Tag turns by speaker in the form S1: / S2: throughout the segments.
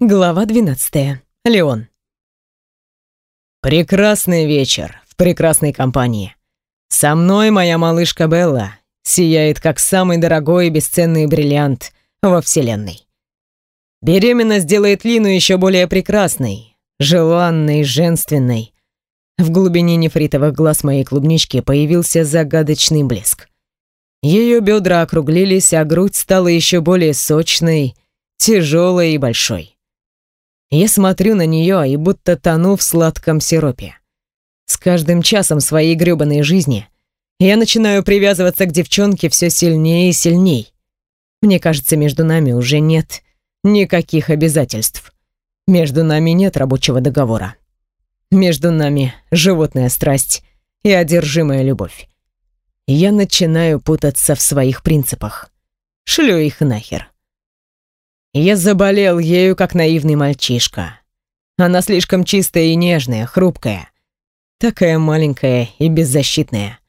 S1: Глава 12. Леон.
S2: Прекрасный вечер в прекрасной компании. Со мной моя малышка Белла сияет как самый дорогой и бесценный бриллиант во вселенной. Беременность делает Лину еще более прекрасной, желанной, женственной. В глубине нефритовых глаз моей клубнички появился загадочный блеск. Ее бедра округлились, а грудь стала еще более сочной, тяжелой и большой. Я смотрю на нее и будто тону в сладком сиропе. С каждым часом своей грёбаной жизни я начинаю привязываться к девчонке все сильнее и сильней. Мне кажется, между нами уже нет никаких обязательств. Между нами нет рабочего договора. Между нами животная страсть и одержимая любовь. Я начинаю путаться в своих принципах. Шлю их нахер. Я заболел ею, как наивный мальчишка. Она слишком чистая и нежная, хрупкая. Такая маленькая и беззащитная.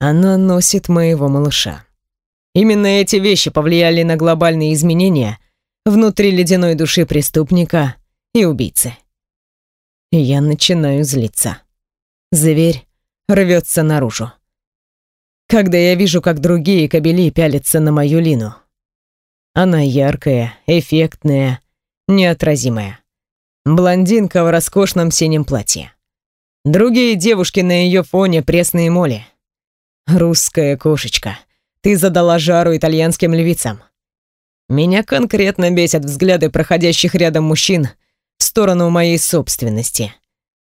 S2: Она носит моего малыша. Именно эти вещи повлияли на глобальные изменения внутри ледяной души преступника и убийцы. Я начинаю злиться. Зверь рвется наружу. Когда я вижу, как другие кобели пялятся на мою Лину, она яркая, эффектная, неотразимая. Блондинка в роскошном синем платье. Другие девушки на ее фоне пресные моли. Русская кошечка, ты задала жару итальянским львицам. Меня конкретно бесят взгляды проходящих рядом мужчин в сторону моей собственности.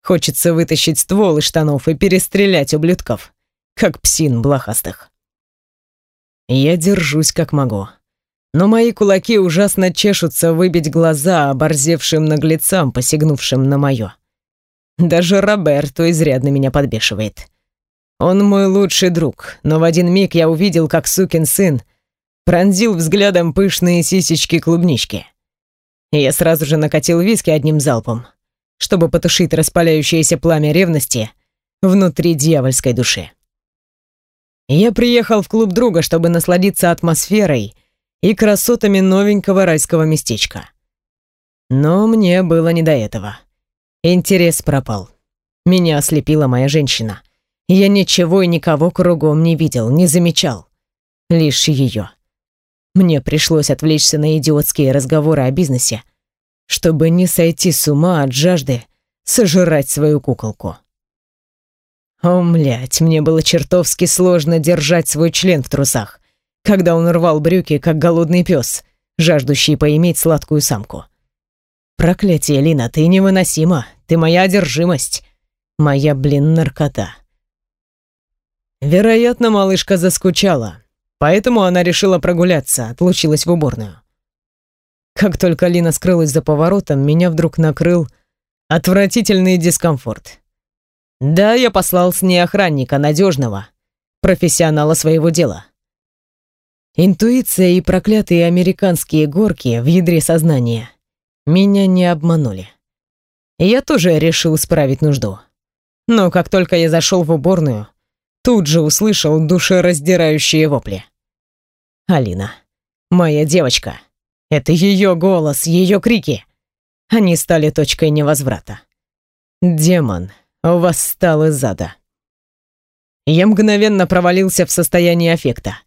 S2: Хочется вытащить ствол из штанов и перестрелять ублюдков, как псин блохастых. Я держусь как могу но мои кулаки ужасно чешутся выбить глаза оборзевшим наглецам, посягнувшим на моё. Даже Роберто изрядно меня подбешивает. Он мой лучший друг, но в один миг я увидел, как сукин сын пронзил взглядом пышные сисечки клубнички. я сразу же накатил виски одним залпом, чтобы потушить распаляющееся пламя ревности внутри дьявольской души. Я приехал в клуб друга, чтобы насладиться атмосферой и красотами новенького райского местечка. Но мне было не до этого. Интерес пропал. Меня ослепила моя женщина. Я ничего и никого кругом не видел, не замечал. Лишь ее. Мне пришлось отвлечься на идиотские разговоры о бизнесе, чтобы не сойти с ума от жажды сожрать свою куколку. О, мне было чертовски сложно держать свой член в трусах когда он рвал брюки, как голодный пес, жаждущий поиметь сладкую самку. Проклятие, Лина, ты невыносима. Ты моя одержимость. Моя, блин, наркота. Вероятно, малышка заскучала, поэтому она решила прогуляться, отлучилась в уборную. Как только Лина скрылась за поворотом, меня вдруг накрыл отвратительный дискомфорт. Да, я послал с ней охранника, надежного, профессионала своего дела. Интуиция и проклятые американские горки в ядре сознания меня не обманули. Я тоже решил справить нужду. Но как только я зашел в уборную, тут же услышал душераздирающие вопли. Алина, моя девочка. Это ее голос, ее крики. Они стали точкой невозврата. Демон восстал из ада. Я мгновенно провалился в состоянии аффекта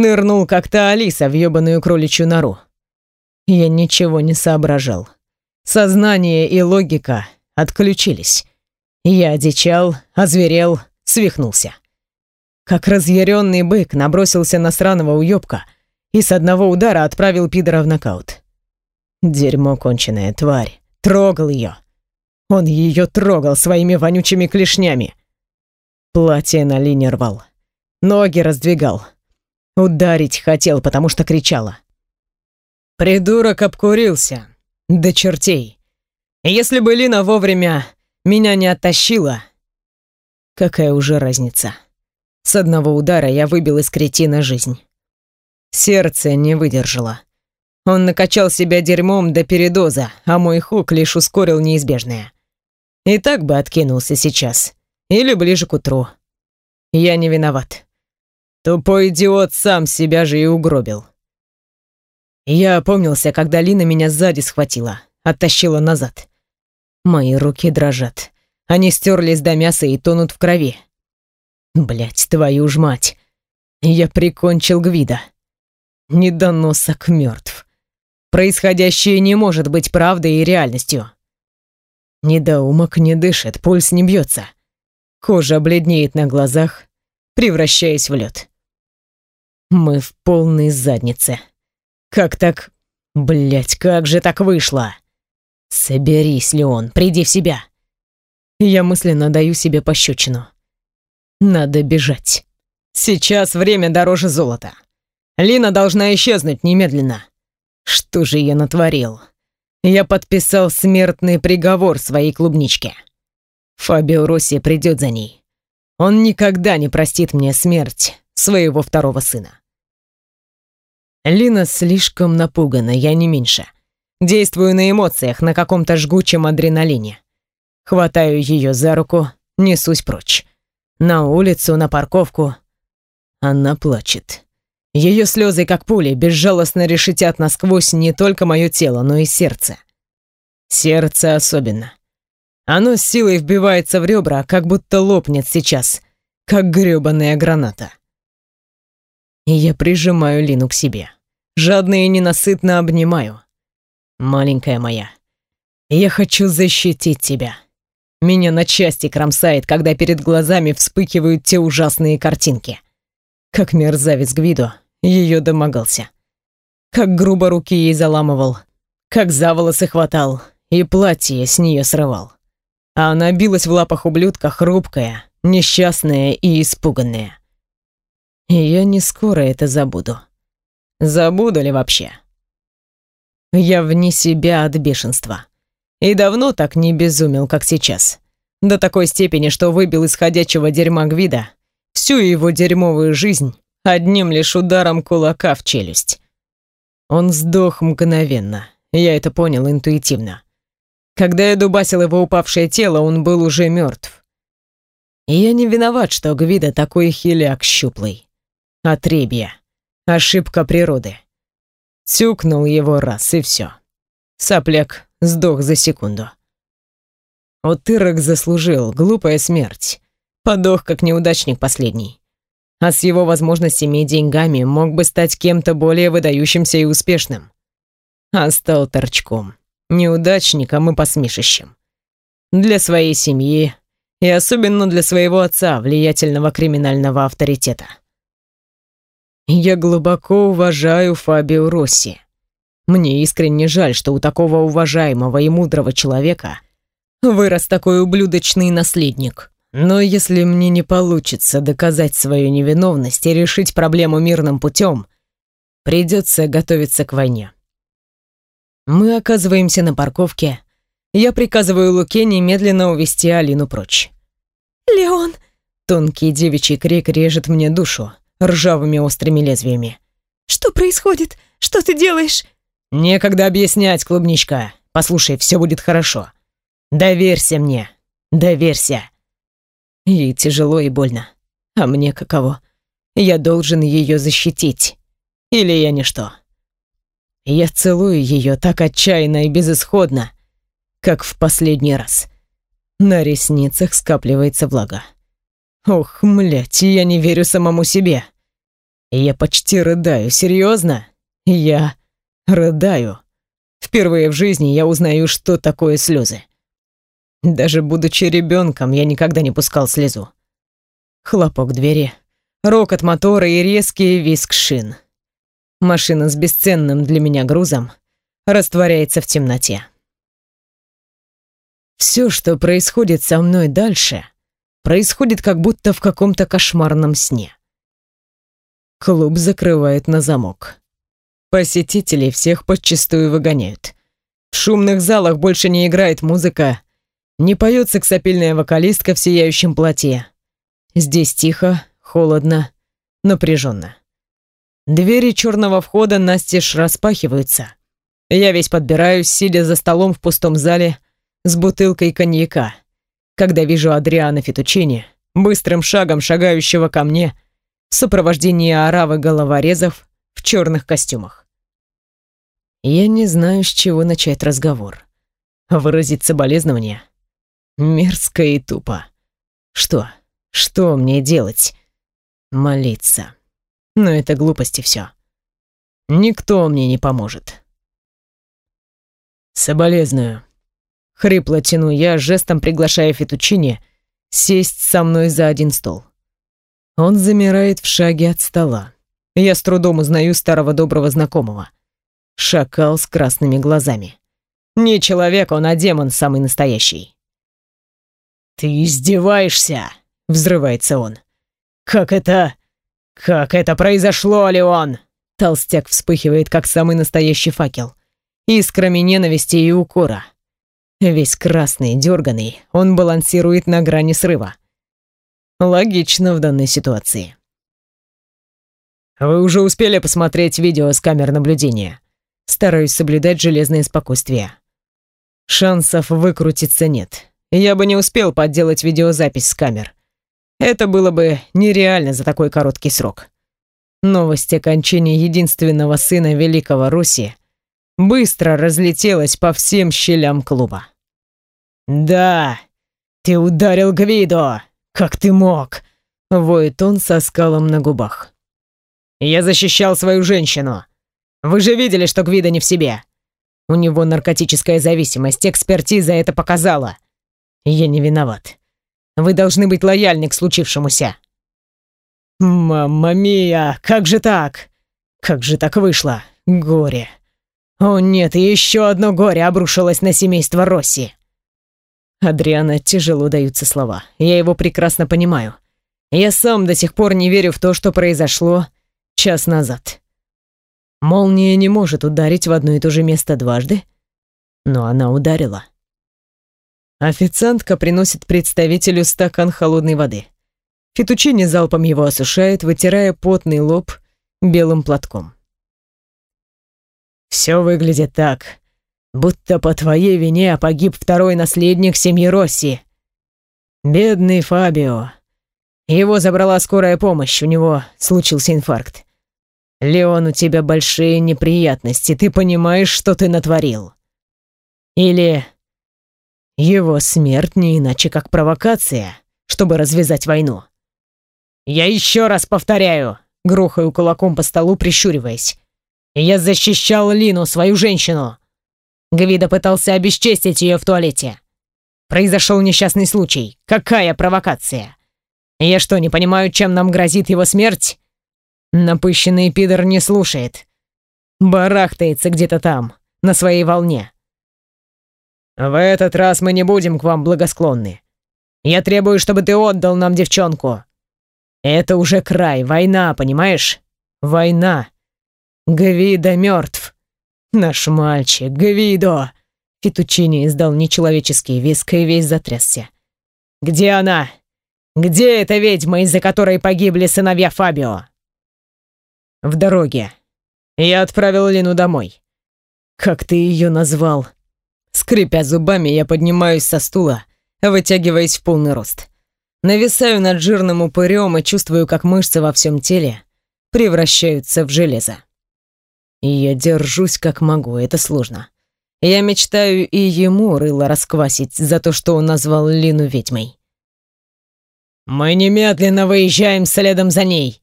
S2: Нырнул как-то Алиса в ёбаную кроличью нору. Я ничего не соображал. Сознание и логика отключились. Я одичал, озверел, свихнулся. Как разъяренный бык набросился на сраного уёбка и с одного удара отправил пидора в нокаут. Дерьмо конченая тварь. Трогал ее. Он ее трогал своими вонючими клешнями. Платье на линии рвал. Ноги раздвигал. Ударить хотел, потому что кричала. Придурок обкурился. До чертей. Если бы Лина вовремя меня не оттащила... Какая уже разница? С одного удара я выбил из кретина жизнь. Сердце не выдержало. Он накачал себя дерьмом до передоза, а мой хук лишь ускорил неизбежное. И так бы откинулся сейчас. Или ближе к утру. Я не виноват. Тупой идиот сам себя же и угробил. Я опомнился, когда Лина меня сзади схватила, оттащила назад. Мои руки дрожат. Они стерлись до мяса и тонут в крови. Блять, твою ж мать. Я прикончил Гвида. Недоносок мертв. Происходящее не может быть правдой и реальностью. Недоумок не дышит, пульс не бьется. Кожа бледнеет на глазах, превращаясь в лед. Мы в полной заднице. Как так? Блять, как же так вышло? Соберись, Леон, приди в себя. Я мысленно даю себе пощечину. Надо бежать. Сейчас время дороже золота. Лина должна исчезнуть немедленно. Что же я натворил? Я подписал смертный приговор своей клубничке. Фабио Росси придет за ней. Он никогда не простит мне смерть своего второго сына. Лина слишком напугана, я не меньше. Действую на эмоциях, на каком-то жгучем адреналине. Хватаю ее за руку, несусь прочь. На улицу, на парковку. Она плачет. Ее слезы, как пули, безжалостно решетят насквозь не только мое тело, но и сердце. Сердце особенно. Оно с силой вбивается в ребра, как будто лопнет сейчас, как грёбаная граната и я прижимаю Лину к себе. Жадно и ненасытно обнимаю. Маленькая моя, я хочу защитить тебя. Меня на части кромсает, когда перед глазами вспыхивают те ужасные картинки. Как мерзавец Гвидо ее домогался. Как грубо руки ей заламывал. Как за волосы хватал и платье с нее срывал. А она билась в лапах ублюдка, хрупкая, несчастная и испуганная. Я не скоро это забуду. Забуду ли вообще? Я вне себя от бешенства. И давно так не безумел, как сейчас. До такой степени, что выбил из ходячего дерьма Гвида всю его дерьмовую жизнь одним лишь ударом кулака в челюсть. Он сдох мгновенно. Я это понял интуитивно. Когда я дубасил его упавшее тело, он был уже мертв. Я не виноват, что Гвида такой хиляк щуплый. Отребье. Ошибка природы. Тюкнул его раз, и все. Сопляк сдох за секунду. Утырок заслужил, глупая смерть. Подох, как неудачник последний. А с его возможностями и деньгами мог бы стать кем-то более выдающимся и успешным. А стал торчком. Неудачником и посмешищем. Для своей семьи и особенно для своего отца, влиятельного криминального авторитета. Я глубоко уважаю Фабио Росси. Мне искренне жаль, что у такого уважаемого и мудрого человека вырос такой ублюдочный наследник. Но если мне не получится доказать свою невиновность и решить проблему мирным путем, придется готовиться к войне. Мы оказываемся на парковке. Я приказываю Луке немедленно увести Алину прочь.
S3: «Леон!»
S2: Тонкий девичий крик режет мне душу ржавыми острыми лезвиями.
S3: «Что происходит? Что ты делаешь?»
S2: «Некогда объяснять, клубничка. Послушай, все будет хорошо. Доверься мне. Доверься». Ей тяжело и больно. А мне каково? Я должен ее защитить. Или я ничто. Я целую ее так отчаянно и безысходно, как в последний раз. На ресницах скапливается влага. Ох, млять, я не верю самому себе. Я почти рыдаю, серьезно? Я рыдаю. Впервые в жизни я узнаю, что такое слезы. Даже будучи ребенком, я никогда не пускал слезу. Хлопок двери, рокот мотора и резкий визг шин. Машина с бесценным для меня грузом растворяется в темноте. Все, что происходит со мной дальше, происходит как будто в каком-то кошмарном сне. Клуб закрывает на замок. Посетителей всех подчистую выгоняют. В шумных залах больше не играет музыка, не поет сексапильная вокалистка в сияющем платье. Здесь тихо, холодно, напряженно. Двери черного входа настежь распахиваются. Я весь подбираюсь, сидя за столом в пустом зале с бутылкой коньяка когда вижу Адриана Фетучини, быстрым шагом шагающего ко мне в сопровождении оравы головорезов в черных костюмах. Я не знаю, с чего начать разговор. Выразить соболезнования? Мерзко и тупо. Что? Что мне делать? Молиться. Но это глупости все. Никто мне не поможет. Соболезную. Хрипло тяну я, жестом приглашая Фетучини сесть со мной за один стол. Он замирает в шаге от стола. Я с трудом узнаю старого доброго знакомого. Шакал с красными глазами. Не человек он, а демон самый настоящий. «Ты издеваешься?» — взрывается он. «Как это... как это произошло, Леон?» Толстяк вспыхивает, как самый настоящий факел. Искрами ненависти и укора. Весь красный, дерганый, он балансирует на грани срыва. Логично в данной ситуации. Вы уже успели посмотреть видео с камер наблюдения. Стараюсь соблюдать железное спокойствие. Шансов выкрутиться нет. Я бы не успел подделать видеозапись с камер. Это было бы нереально за такой короткий срок. Новость о кончине единственного сына великого Руси быстро разлетелась по всем щелям клуба. «Да, ты ударил Гвидо! Как ты мог?» — воет он со скалом на губах. «Я защищал свою женщину. Вы же видели, что Гвидо не в себе. У него наркотическая зависимость, экспертиза это показала. Я не виноват. Вы должны быть лояльны к случившемуся». «Мамма мия, как же так? Как же так вышло? Горе!» О нет, еще одно горе обрушилось на семейство Росси. Адриана тяжело даются слова. Я его прекрасно понимаю. Я сам до сих пор не верю в то, что произошло час назад. Молния не может ударить в одно и то же место дважды, но она ударила. Официантка приносит представителю стакан холодной воды. Фетучини залпом его осушает, вытирая потный лоб белым платком. Все выглядит так, будто по твоей вине погиб второй наследник семьи Росси. Бедный Фабио. Его забрала скорая помощь, у него случился инфаркт. Леон, у тебя большие неприятности, ты понимаешь, что ты натворил? Или его смерть не иначе как провокация, чтобы развязать войну? Я еще раз повторяю, грохаю кулаком по столу, прищуриваясь. Я защищал Лину, свою женщину. Гвида пытался обесчестить ее в туалете. Произошел несчастный случай. Какая провокация? Я что, не понимаю, чем нам грозит его смерть? Напыщенный пидор не слушает. Барахтается где-то там, на своей волне. В этот раз мы не будем к вам благосклонны. Я требую, чтобы ты отдал нам девчонку. Это уже край, война, понимаешь? Война. Гвидо мертв. Наш мальчик, Гвидо. Фетучини издал нечеловеческий виск и весь затрясся. Где она? Где эта ведьма, из-за которой погибли сыновья Фабио? В дороге. Я отправил Лину домой. Как ты ее назвал? Скрипя зубами, я поднимаюсь со стула, вытягиваясь в полный рост. Нависаю над жирным упырем и чувствую, как мышцы во всем теле превращаются в железо. И я держусь как могу, это сложно. Я мечтаю и ему рыло расквасить за то, что он назвал Лину ведьмой. «Мы немедленно выезжаем следом за ней!»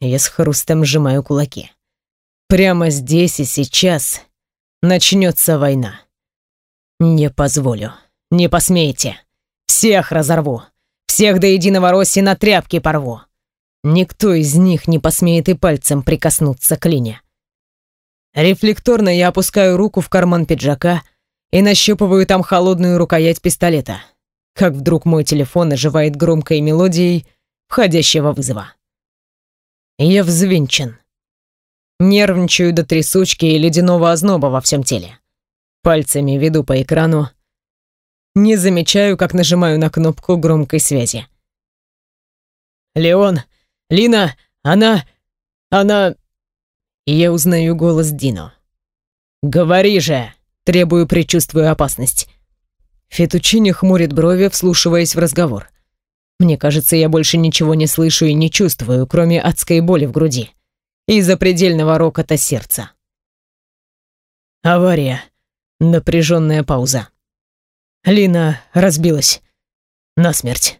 S2: Я с хрустом сжимаю кулаки. Прямо здесь и сейчас начнется война. Не позволю. Не посмейте. Всех разорву. Всех до единого Росси на тряпки порву. Никто из них не посмеет и пальцем прикоснуться к Лине. Рефлекторно я опускаю руку в карман пиджака и нащупываю там холодную рукоять пистолета. Как вдруг мой телефон оживает громкой мелодией входящего вызова. Я взвинчен. Нервничаю до трясучки и ледяного озноба во всем теле. Пальцами веду по экрану. Не замечаю, как нажимаю на кнопку громкой связи. «Леон! Лина! Она... Она...» и я узнаю голос Дино. «Говори же!» — требую, предчувствуя опасность. Фетучини хмурит брови, вслушиваясь в разговор. Мне кажется, я больше ничего не слышу и не чувствую, кроме адской боли в груди и запредельного рокота сердца. Авария. Напряженная пауза. Лина разбилась. Насмерть.